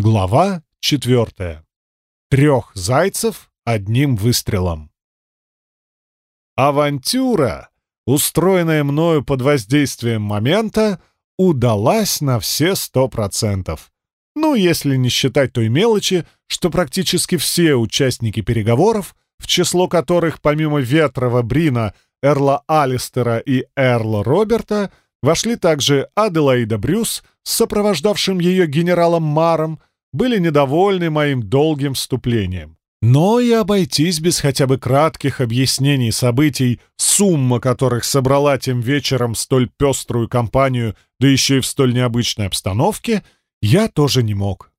Глава четвертая. Трех зайцев одним выстрелом. Авантюра, устроенная мною под воздействием момента, удалась на все сто процентов. Ну, если не считать той мелочи, что практически все участники переговоров, в число которых помимо Ветрова Брина, Эрла Алистера и Эрла Роберта, вошли также Аделаида Брюс с сопровождавшим ее генералом Маром, были недовольны моим долгим вступлением. Но и обойтись без хотя бы кратких объяснений событий, сумма которых собрала тем вечером столь пеструю компанию, да еще и в столь необычной обстановке, я тоже не мог.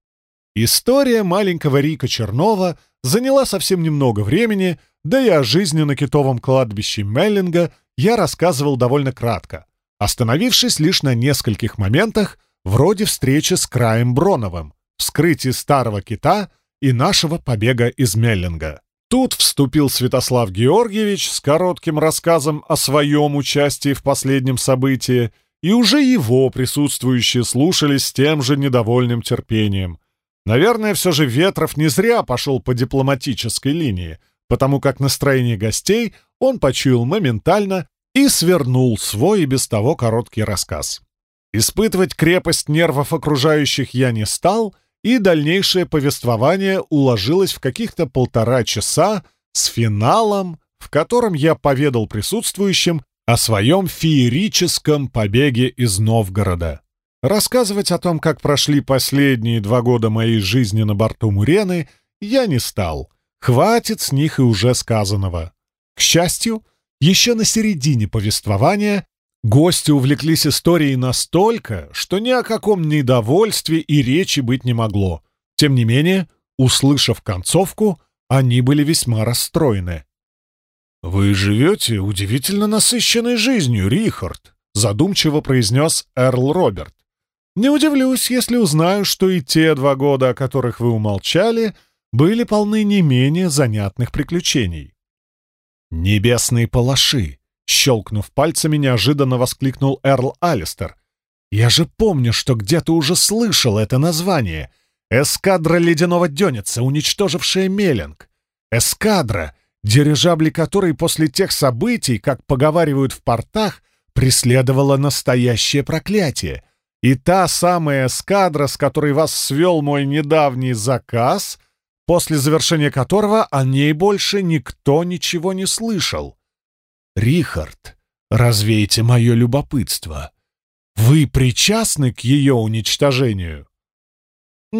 История маленького Рика Чернова заняла совсем немного времени, да и о жизни на китовом кладбище Меллинга я рассказывал довольно кратко, остановившись лишь на нескольких моментах, вроде встречи с Краем Броновым, вскрытии старого кита и нашего побега из Меллинга. Тут вступил Святослав Георгиевич с коротким рассказом о своем участии в последнем событии, и уже его присутствующие слушали с тем же недовольным терпением. Наверное, все же Ветров не зря пошел по дипломатической линии, потому как настроение гостей он почуял моментально и свернул свой и без того короткий рассказ. Испытывать крепость нервов окружающих я не стал — и дальнейшее повествование уложилось в каких-то полтора часа с финалом, в котором я поведал присутствующим о своем феерическом побеге из Новгорода. Рассказывать о том, как прошли последние два года моей жизни на борту Мурены, я не стал. Хватит с них и уже сказанного. К счастью, еще на середине повествования Гости увлеклись историей настолько, что ни о каком недовольстве и речи быть не могло. Тем не менее, услышав концовку, они были весьма расстроены. «Вы живете удивительно насыщенной жизнью, Рихард», — задумчиво произнес Эрл Роберт. «Не удивлюсь, если узнаю, что и те два года, о которых вы умолчали, были полны не менее занятных приключений». «Небесные палаши», Щелкнув пальцами, неожиданно воскликнул Эрл Алистер. «Я же помню, что где-то уже слышал это название. Эскадра ледяного дёница, уничтожившая Меллинг. Эскадра, дирижабли которой после тех событий, как поговаривают в портах, преследовало настоящее проклятие. И та самая эскадра, с которой вас свел мой недавний заказ, после завершения которого о ней больше никто ничего не слышал. Рихард, развейте мое любопытство. Вы причастны к ее уничтожению?» «М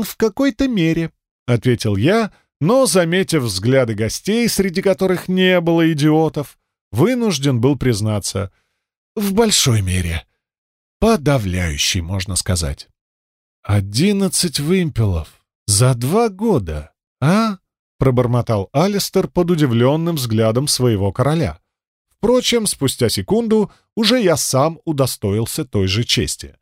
-м, «В какой-то мере», — ответил я, но, заметив взгляды гостей, среди которых не было идиотов, вынужден был признаться. «В большой мере. Подавляющий, можно сказать». «Одиннадцать вымпелов. За два года, а?» — пробормотал Алистер под удивленным взглядом своего короля. Впрочем, спустя секунду уже я сам удостоился той же чести.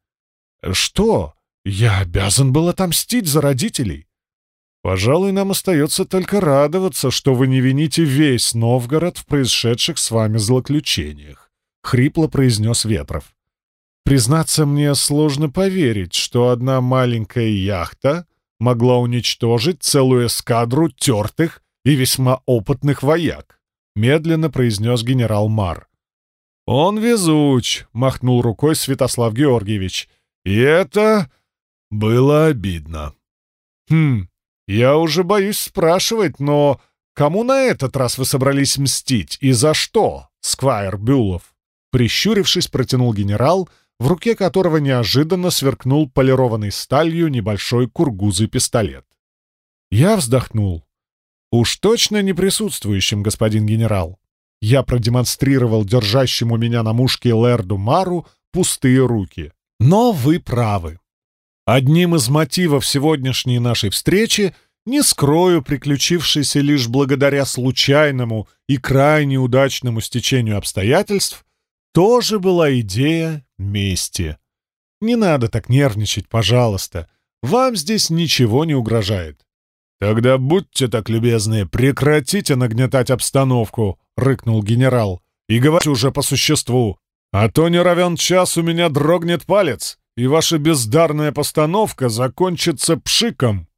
«Что? Я обязан был отомстить за родителей?» «Пожалуй, нам остается только радоваться, что вы не вините весь Новгород в происшедших с вами злоключениях», — хрипло произнес Ветров. «Признаться, мне сложно поверить, что одна маленькая яхта могла уничтожить целую эскадру тертых и весьма опытных вояк. — медленно произнес генерал Мар. «Он везуч», — махнул рукой Святослав Георгиевич. «И это было обидно». «Хм, я уже боюсь спрашивать, но кому на этот раз вы собрались мстить и за что, Сквайр Бюлов?» Прищурившись, протянул генерал, в руке которого неожиданно сверкнул полированной сталью небольшой кургузый пистолет. Я вздохнул. «Уж точно не присутствующим, господин генерал». Я продемонстрировал держащему меня на мушке Лерду Мару пустые руки. Но вы правы. Одним из мотивов сегодняшней нашей встречи, не скрою, приключившейся лишь благодаря случайному и крайне удачному стечению обстоятельств, тоже была идея мести. Не надо так нервничать, пожалуйста. Вам здесь ничего не угрожает. «Тогда будьте так любезны, прекратите нагнетать обстановку», — рыкнул генерал. «И говорите уже по существу. А то не равен час у меня дрогнет палец, и ваша бездарная постановка закончится пшиком.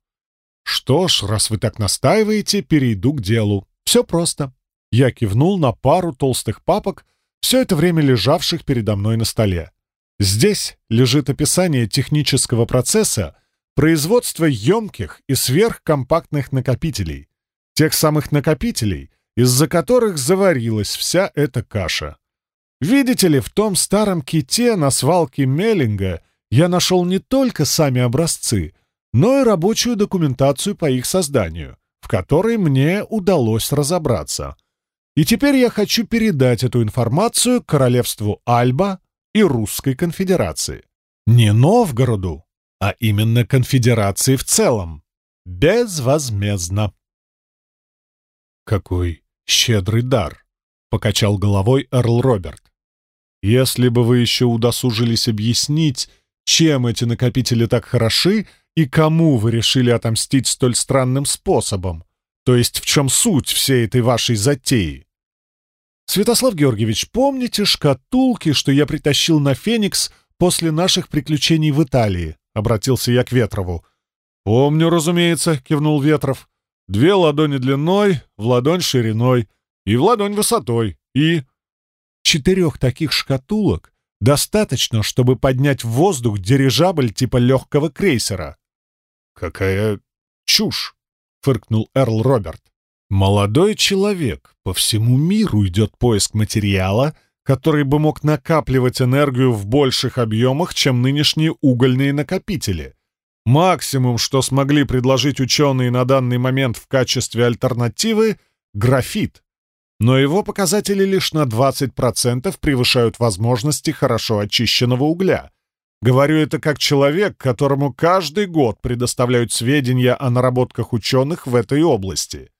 Что ж, раз вы так настаиваете, перейду к делу. Все просто. Я кивнул на пару толстых папок, все это время лежавших передо мной на столе. Здесь лежит описание технического процесса производства емких и сверхкомпактных накопителей, тех самых накопителей, из-за которых заварилась вся эта каша. Видите ли, в том старом ките на свалке Меллинга я нашел не только сами образцы, но и рабочую документацию по их созданию, в которой мне удалось разобраться. И теперь я хочу передать эту информацию королевству Альба и Русской конфедерации. Не Новгороду, а именно конфедерации в целом. Безвозмездно. «Какой щедрый дар!» — покачал головой Эрл Роберт. «Если бы вы еще удосужились объяснить, чем эти накопители так хороши и кому вы решили отомстить столь странным способом, то есть в чем суть всей этой вашей затеи?» «Святослав Георгиевич, помните шкатулки, что я притащил на Феникс после наших приключений в Италии?» — обратился я к Ветрову. «Помню, разумеется», — кивнул Ветров. Две ладони длиной, в ладонь шириной и в ладонь высотой. И четырех таких шкатулок достаточно, чтобы поднять в воздух дирижабль типа легкого крейсера. «Какая чушь!» — фыркнул Эрл Роберт. «Молодой человек, по всему миру идет поиск материала, который бы мог накапливать энергию в больших объемах, чем нынешние угольные накопители. Максимум, что смогли предложить ученые на данный момент в качестве альтернативы — графит. Но его показатели лишь на 20% превышают возможности хорошо очищенного угля. Говорю это как человек, которому каждый год предоставляют сведения о наработках ученых в этой области.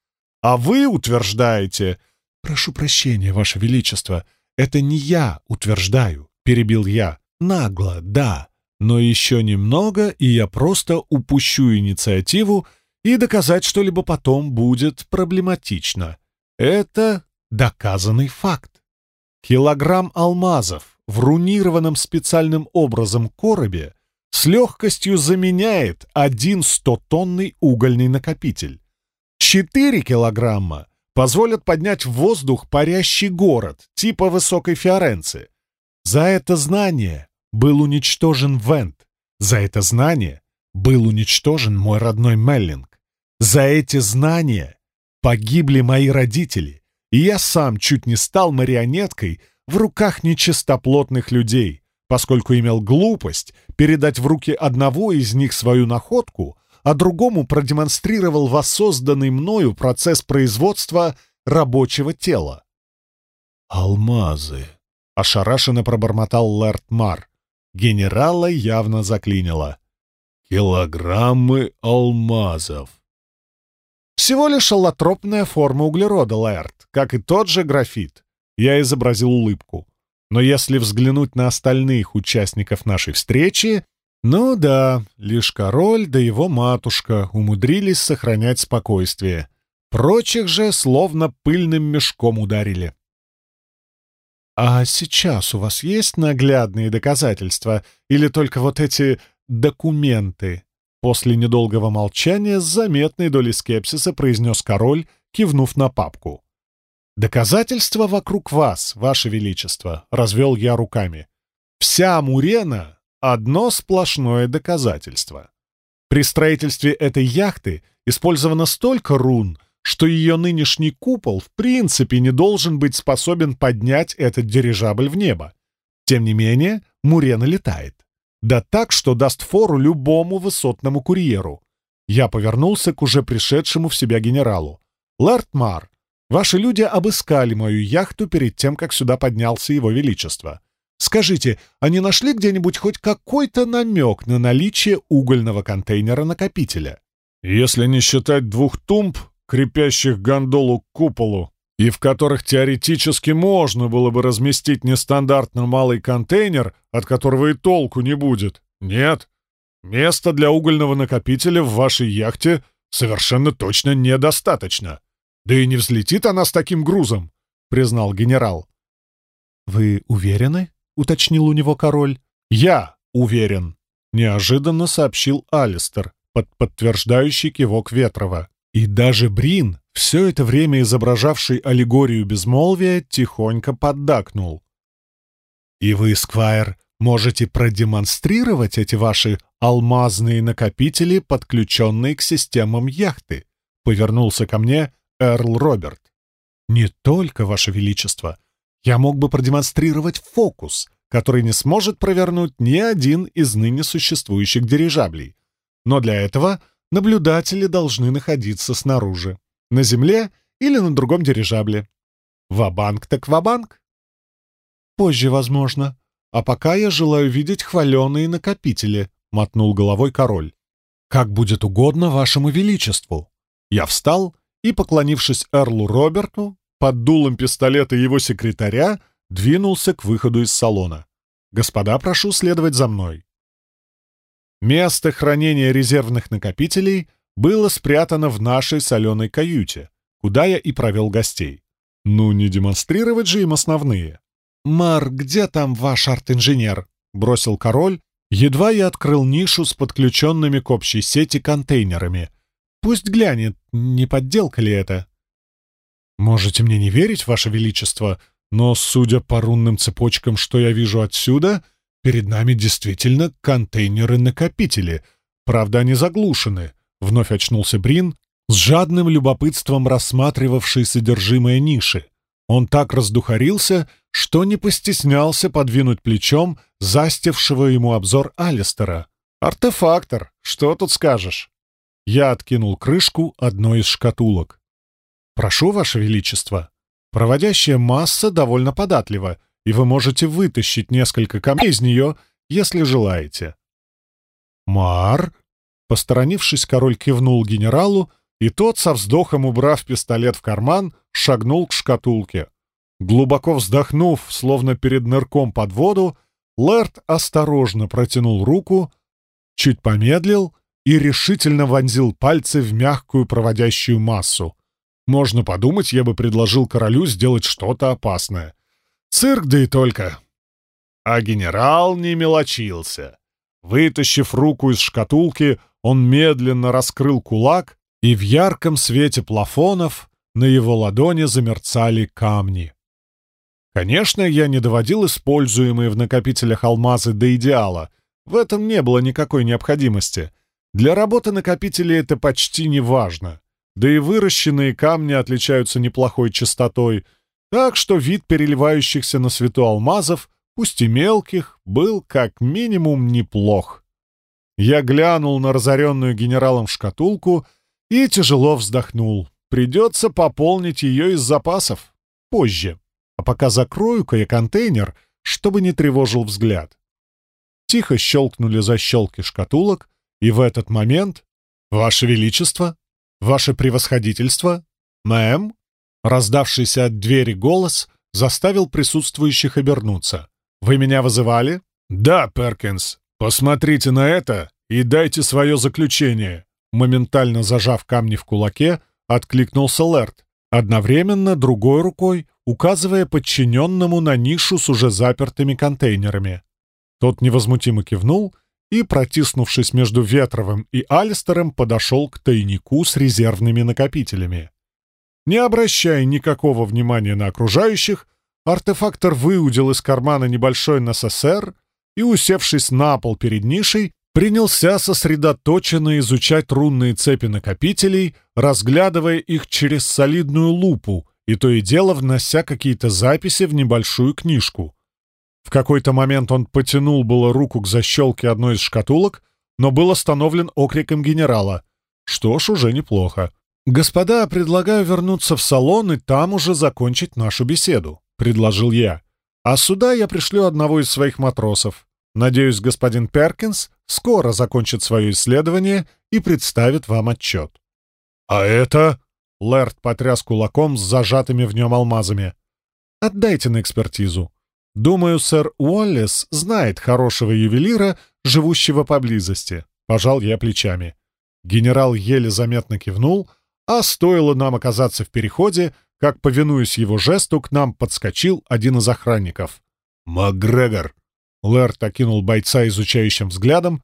А вы утверждаете... «Прошу прощения, Ваше Величество, это не я утверждаю», — перебил я. «Нагло, да, но еще немного, и я просто упущу инициативу, и доказать что-либо потом будет проблематично. Это доказанный факт. Килограмм алмазов в рунированном специальным образом коробе с легкостью заменяет один стотонный угольный накопитель. Четыре килограмма позволят поднять в воздух парящий город типа высокой Фиоренции. За это знание был уничтожен Вент. За это знание был уничтожен мой родной Меллинг. За эти знания погибли мои родители, и я сам чуть не стал марионеткой в руках нечистоплотных людей, поскольку имел глупость передать в руки одного из них свою находку, а другому продемонстрировал воссозданный мною процесс производства рабочего тела. «Алмазы!» — ошарашенно пробормотал Лэрт Мар. Генерала явно заклинило. Килограммы алмазов. Всего лишь аллотропная форма углерода, Лаэрт, как и тот же графит. Я изобразил улыбку. Но если взглянуть на остальных участников нашей встречи, ну да, лишь король да его матушка умудрились сохранять спокойствие. Прочих же словно пыльным мешком ударили. «А сейчас у вас есть наглядные доказательства или только вот эти документы?» После недолгого молчания с заметной долей скепсиса произнес король, кивнув на папку. «Доказательства вокруг вас, ваше величество», — развел я руками. «Вся Мурена — одно сплошное доказательство. При строительстве этой яхты использовано столько рун — что ее нынешний купол в принципе не должен быть способен поднять этот дирижабль в небо. Тем не менее, Мурена летает. Да так, что даст фору любому высотному курьеру. Я повернулся к уже пришедшему в себя генералу. «Лэрд Мар, ваши люди обыскали мою яхту перед тем, как сюда поднялся его величество. Скажите, они нашли где-нибудь хоть какой-то намек на наличие угольного контейнера-накопителя?» «Если не считать двух тумб, крепящих гондолу к куполу, и в которых теоретически можно было бы разместить нестандартно малый контейнер, от которого и толку не будет. Нет. Места для угольного накопителя в вашей яхте совершенно точно недостаточно. Да и не взлетит она с таким грузом, признал генерал. «Вы уверены?» — уточнил у него король. «Я уверен», — неожиданно сообщил Алистер, под подтверждающий кивок Ветрова. И даже Брин, все это время изображавший аллегорию безмолвия, тихонько поддакнул. «И вы, Сквайр, можете продемонстрировать эти ваши алмазные накопители, подключенные к системам яхты?» — повернулся ко мне Эрл Роберт. «Не только, Ваше Величество. Я мог бы продемонстрировать фокус, который не сможет провернуть ни один из ныне существующих дирижаблей. Но для этого наблюдатели должны находиться снаружи, на земле или на другом дирижабле. Ва-банк так ва-банк. Позже, возможно. А пока я желаю видеть хваленые накопители, — мотнул головой король. Как будет угодно вашему величеству. Я встал и, поклонившись Эрлу Роберту, под дулом пистолета его секретаря, двинулся к выходу из салона. «Господа, прошу следовать за мной». Место хранения резервных накопителей было спрятано в нашей соленой каюте, куда я и провел гостей. Ну, не демонстрировать же им основные. «Мар, где там ваш арт-инженер?» — бросил король. Едва я открыл нишу с подключенными к общей сети контейнерами. «Пусть глянет, не подделка ли это?» «Можете мне не верить, ваше величество, но, судя по рунным цепочкам, что я вижу отсюда, Перед нами действительно контейнеры-накопители. Правда, они заглушены. Вновь очнулся Брин, с жадным любопытством рассматривавший содержимое ниши. Он так раздухарился, что не постеснялся подвинуть плечом застившего ему обзор Алистера. «Артефактор, что тут скажешь?» Я откинул крышку одной из шкатулок. «Прошу, Ваше Величество. Проводящая масса довольно податлива, и вы можете вытащить несколько камней из нее, если желаете. «Мар!» Посторонившись, король кивнул генералу, и тот, со вздохом убрав пистолет в карман, шагнул к шкатулке. Глубоко вздохнув, словно перед нырком под воду, Лэрд осторожно протянул руку, чуть помедлил и решительно вонзил пальцы в мягкую проводящую массу. Можно подумать, я бы предложил королю сделать что-то опасное. Цирк, да и только. А генерал не мелочился. Вытащив руку из шкатулки, он медленно раскрыл кулак, и в ярком свете плафонов на его ладони замерцали камни. Конечно, я не доводил используемые в накопителях алмазы до идеала. В этом не было никакой необходимости. Для работы накопителей это почти не важно. Да и выращенные камни отличаются неплохой чистотой — так что вид переливающихся на свету алмазов, пусть и мелких, был как минимум неплох. Я глянул на разоренную генералом шкатулку и тяжело вздохнул. Придется пополнить ее из запасов. Позже. А пока закрою-ка я контейнер, чтобы не тревожил взгляд. Тихо щелкнули защелки шкатулок, и в этот момент «Ваше Величество! Ваше Превосходительство! Мэм!» Раздавшийся от двери голос заставил присутствующих обернуться. «Вы меня вызывали?» «Да, Перкинс. Посмотрите на это и дайте свое заключение». Моментально зажав камни в кулаке, откликнулся Лерт, одновременно другой рукой указывая подчиненному на нишу с уже запертыми контейнерами. Тот невозмутимо кивнул и, протиснувшись между Ветровым и Алистером, подошел к тайнику с резервными накопителями. Не обращая никакого внимания на окружающих, артефактор выудил из кармана небольшой НССР и, усевшись на пол перед нишей, принялся сосредоточенно изучать рунные цепи накопителей, разглядывая их через солидную лупу и то и дело внося какие-то записи в небольшую книжку. В какой-то момент он потянул было руку к защелке одной из шкатулок, но был остановлен окриком генерала. Что ж, уже неплохо. «Господа, предлагаю вернуться в салон и там уже закончить нашу беседу», — предложил я. «А сюда я пришлю одного из своих матросов. Надеюсь, господин Перкинс скоро закончит свое исследование и представит вам отчет». «А это...» — Лэрд потряс кулаком с зажатыми в нем алмазами. «Отдайте на экспертизу. Думаю, сэр Уоллес знает хорошего ювелира, живущего поблизости». Пожал я плечами. Генерал еле заметно кивнул — а стоило нам оказаться в переходе, как, повинуясь его жесту, к нам подскочил один из охранников. «Макгрегор, Лэрт окинул бойца изучающим взглядом,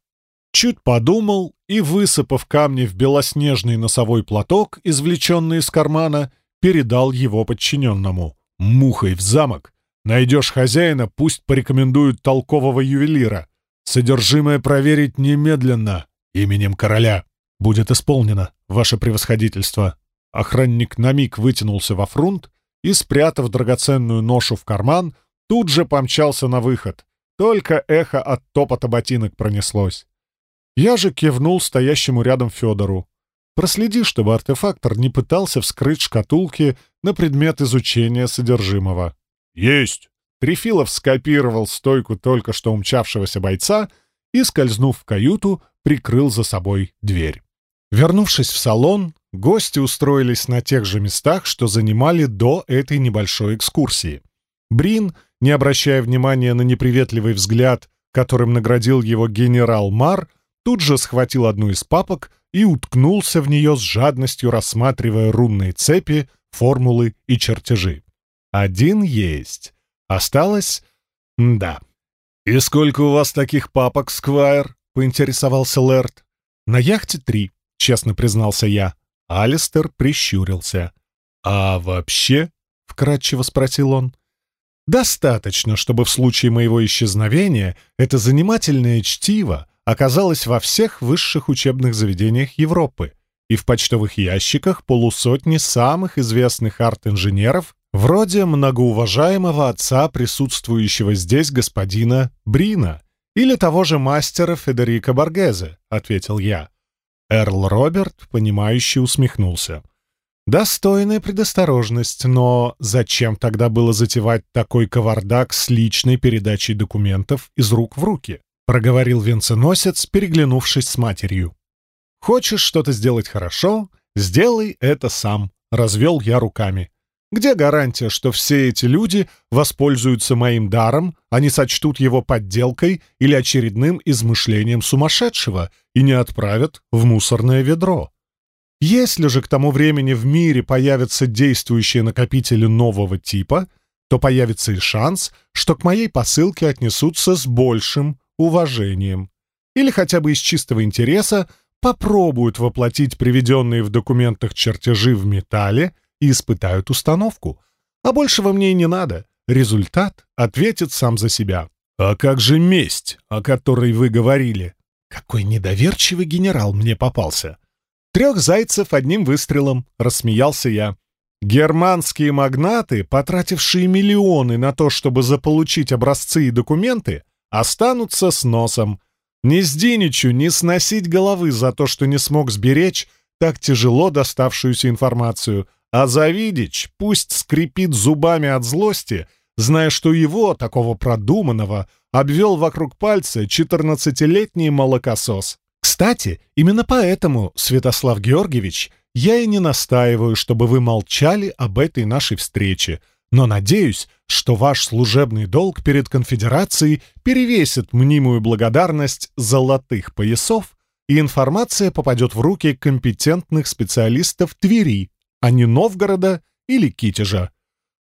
чуть подумал и, высыпав камни в белоснежный носовой платок, извлеченный из кармана, передал его подчиненному. «Мухой в замок! Найдешь хозяина, пусть порекомендуют толкового ювелира. Содержимое проверить немедленно, именем короля. Будет исполнено, ваше превосходительство». Охранник на миг вытянулся во фрунт и, спрятав драгоценную ношу в карман, тут же помчался на выход. Только эхо от топота ботинок пронеслось. Я же кивнул стоящему рядом Федору. Проследи, чтобы артефактор не пытался вскрыть шкатулки на предмет изучения содержимого. «Есть!» Трефилов скопировал стойку только что умчавшегося бойца и, скользнув в каюту, прикрыл за собой дверь. Вернувшись в салон, гости устроились на тех же местах, что занимали до этой небольшой экскурсии. Брин, не обращая внимания на неприветливый взгляд, которым наградил его генерал Мар, тут же схватил одну из папок и уткнулся в нее с жадностью, рассматривая рунные цепи, формулы и чертежи. Один есть. Осталось... да. «И сколько у вас таких папок, Сквайр?» — поинтересовался Лэрд. «На яхте три», — честно признался я. Алистер прищурился. «А вообще?» — вкратчиво спросил он. «Достаточно, чтобы в случае моего исчезновения это занимательное чтиво оказалась во всех высших учебных заведениях Европы и в почтовых ящиках полусотни самых известных арт-инженеров, вроде многоуважаемого отца присутствующего здесь господина Брина или того же мастера Федерико Боргезе, — ответил я. Эрл Роберт, понимающе усмехнулся. Достойная предосторожность, но зачем тогда было затевать такой кавардак с личной передачей документов из рук в руки? проговорил венценосец, переглянувшись с матерью. «Хочешь что-то сделать хорошо? Сделай это сам», — развел я руками. «Где гарантия, что все эти люди воспользуются моим даром, а не сочтут его подделкой или очередным измышлением сумасшедшего и не отправят в мусорное ведро?» Если же к тому времени в мире появятся действующие накопители нового типа, то появится и шанс, что к моей посылке отнесутся с большим уважением. Или хотя бы из чистого интереса попробуют воплотить приведенные в документах чертежи в металле и испытают установку. А большего мне и не надо. Результат ответит сам за себя. «А как же месть, о которой вы говорили?» Какой недоверчивый генерал мне попался. «Трех зайцев одним выстрелом», — рассмеялся я. Германские магнаты, потратившие миллионы на то, чтобы заполучить образцы и документы, останутся с носом. Не Сдиничу не сносить головы за то, что не смог сберечь так тяжело доставшуюся информацию, а Завидич пусть скрипит зубами от злости, зная, что его, такого продуманного, обвел вокруг пальца четырнадцатилетний молокосос. Кстати, именно поэтому, Святослав Георгиевич, я и не настаиваю, чтобы вы молчали об этой нашей встрече, но надеюсь, что ваш служебный долг перед конфедерацией перевесит мнимую благодарность золотых поясов, и информация попадет в руки компетентных специалистов Твери, а не Новгорода или Китежа.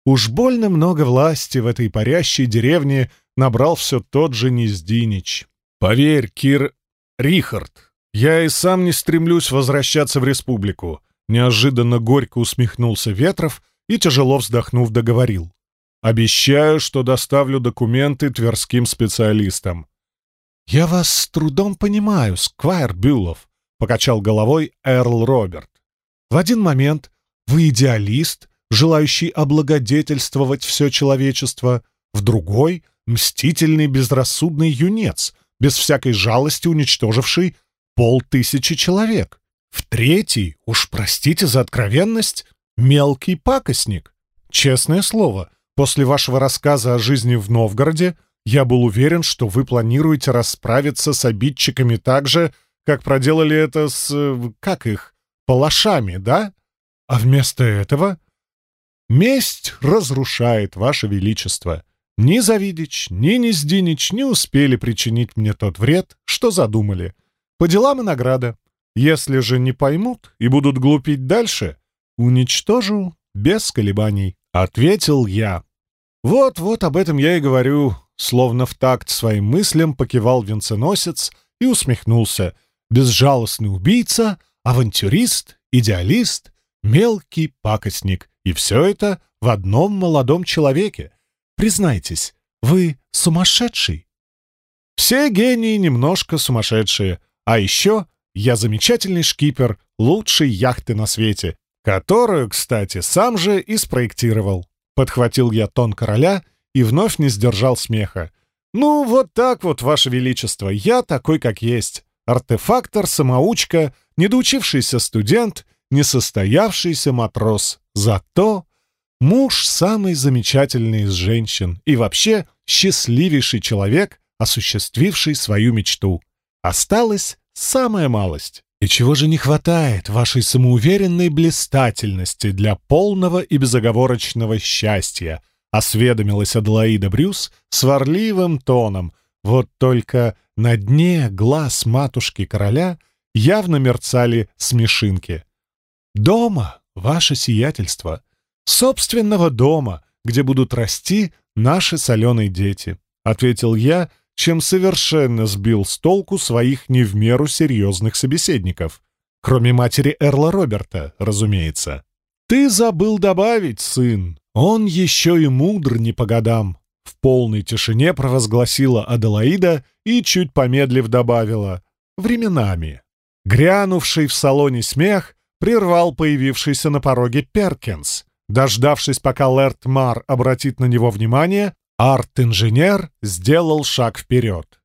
Уж больно много власти в этой парящей деревне набрал все тот же Нездинич. Поверь, Кир Рихард, я и сам не стремлюсь возвращаться в республику. Неожиданно горько усмехнулся Ветров и, тяжело вздохнув, договорил. Обещаю, что доставлю документы тверским специалистам». «Я вас с трудом понимаю, Сквайр Бюлов», — покачал головой Эрл Роберт. «В один момент вы идеалист, желающий облагодетельствовать все человечество, в другой — мстительный безрассудный юнец, без всякой жалости уничтоживший полтысячи человек. В третий, уж простите за откровенность, мелкий пакостник. Честное слово, После вашего рассказа о жизни в Новгороде я был уверен, что вы планируете расправиться с обидчиками так же, как проделали это с... Э, как их? Палашами, да? А вместо этого... Месть разрушает ваше величество. Ни Завидич, ни Нездинич не успели причинить мне тот вред, что задумали. По делам и награда. Если же не поймут и будут глупить дальше, уничтожу без колебаний. Ответил я. «Вот-вот об этом я и говорю. словно в такт своим мыслям покивал венценосец и усмехнулся. Безжалостный убийца, авантюрист, идеалист, мелкий пакостник. И все это в одном молодом человеке. Признайтесь, вы сумасшедший? Все гении немножко сумасшедшие. А еще я замечательный шкипер лучшей яхты на свете, которую, кстати, сам же и спроектировал. Подхватил я тон короля и вновь не сдержал смеха. «Ну, вот так вот, Ваше Величество, я такой, как есть. Артефактор, самоучка, недоучившийся студент, несостоявшийся матрос. Зато муж самый замечательный из женщин и вообще счастливейший человек, осуществивший свою мечту. Осталась самая малость. И чего же не хватает вашей самоуверенной блистательности для полного и безоговорочного счастья? Осведомилась Аделаида Брюс сварливым тоном. Вот только на дне глаз матушки короля явно мерцали смешинки. «Дома, ваше сиятельство, собственного дома, где будут расти наши соленые дети», — ответил я, чем совершенно сбил с толку своих не в меру серьезных собеседников. Кроме матери Эрла Роберта, разумеется. «Ты забыл добавить, сын. Он еще и мудр не по годам». В полной тишине провозгласила Аделаида и, чуть помедлив, добавила «временами». Грянувший в салоне смех прервал появившийся на пороге Перкинс. Дождавшись, пока Лэрт Мар обратит на него внимание, Арт-инженер сделал шаг вперед.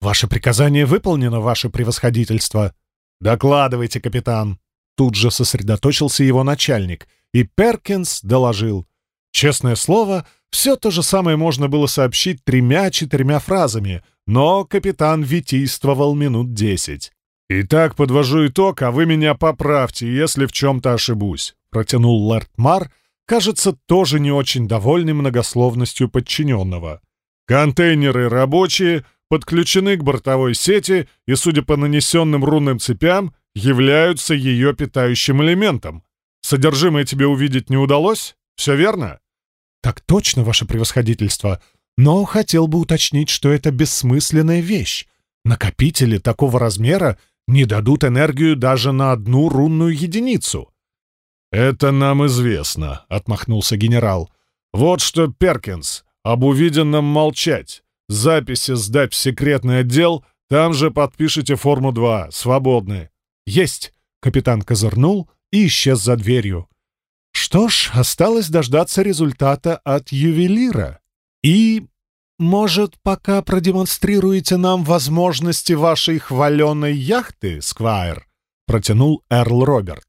«Ваше приказание выполнено, ваше превосходительство». «Докладывайте, капитан». Тут же сосредоточился его начальник, и Перкинс доложил. Честное слово, все то же самое можно было сообщить тремя-четырьмя фразами, но капитан витийствовал минут десять. «Итак, подвожу итог, а вы меня поправьте, если в чем-то ошибусь», — протянул Лэрд Мар, кажется, тоже не очень довольный многословностью подчиненного. Контейнеры рабочие, подключены к бортовой сети и, судя по нанесенным рунным цепям, являются ее питающим элементом. Содержимое тебе увидеть не удалось? Все верно? Так точно, ваше превосходительство. Но хотел бы уточнить, что это бессмысленная вещь. Накопители такого размера не дадут энергию даже на одну рунную единицу. «Это нам известно», — отмахнулся генерал. «Вот что, Перкинс, об увиденном молчать. Записи сдать в секретный отдел, там же подпишите форму 2, свободны». «Есть!» — капитан козырнул и исчез за дверью. «Что ж, осталось дождаться результата от ювелира. И, может, пока продемонстрируете нам возможности вашей хваленой яхты, Сквайр?» — протянул Эрл Роберт.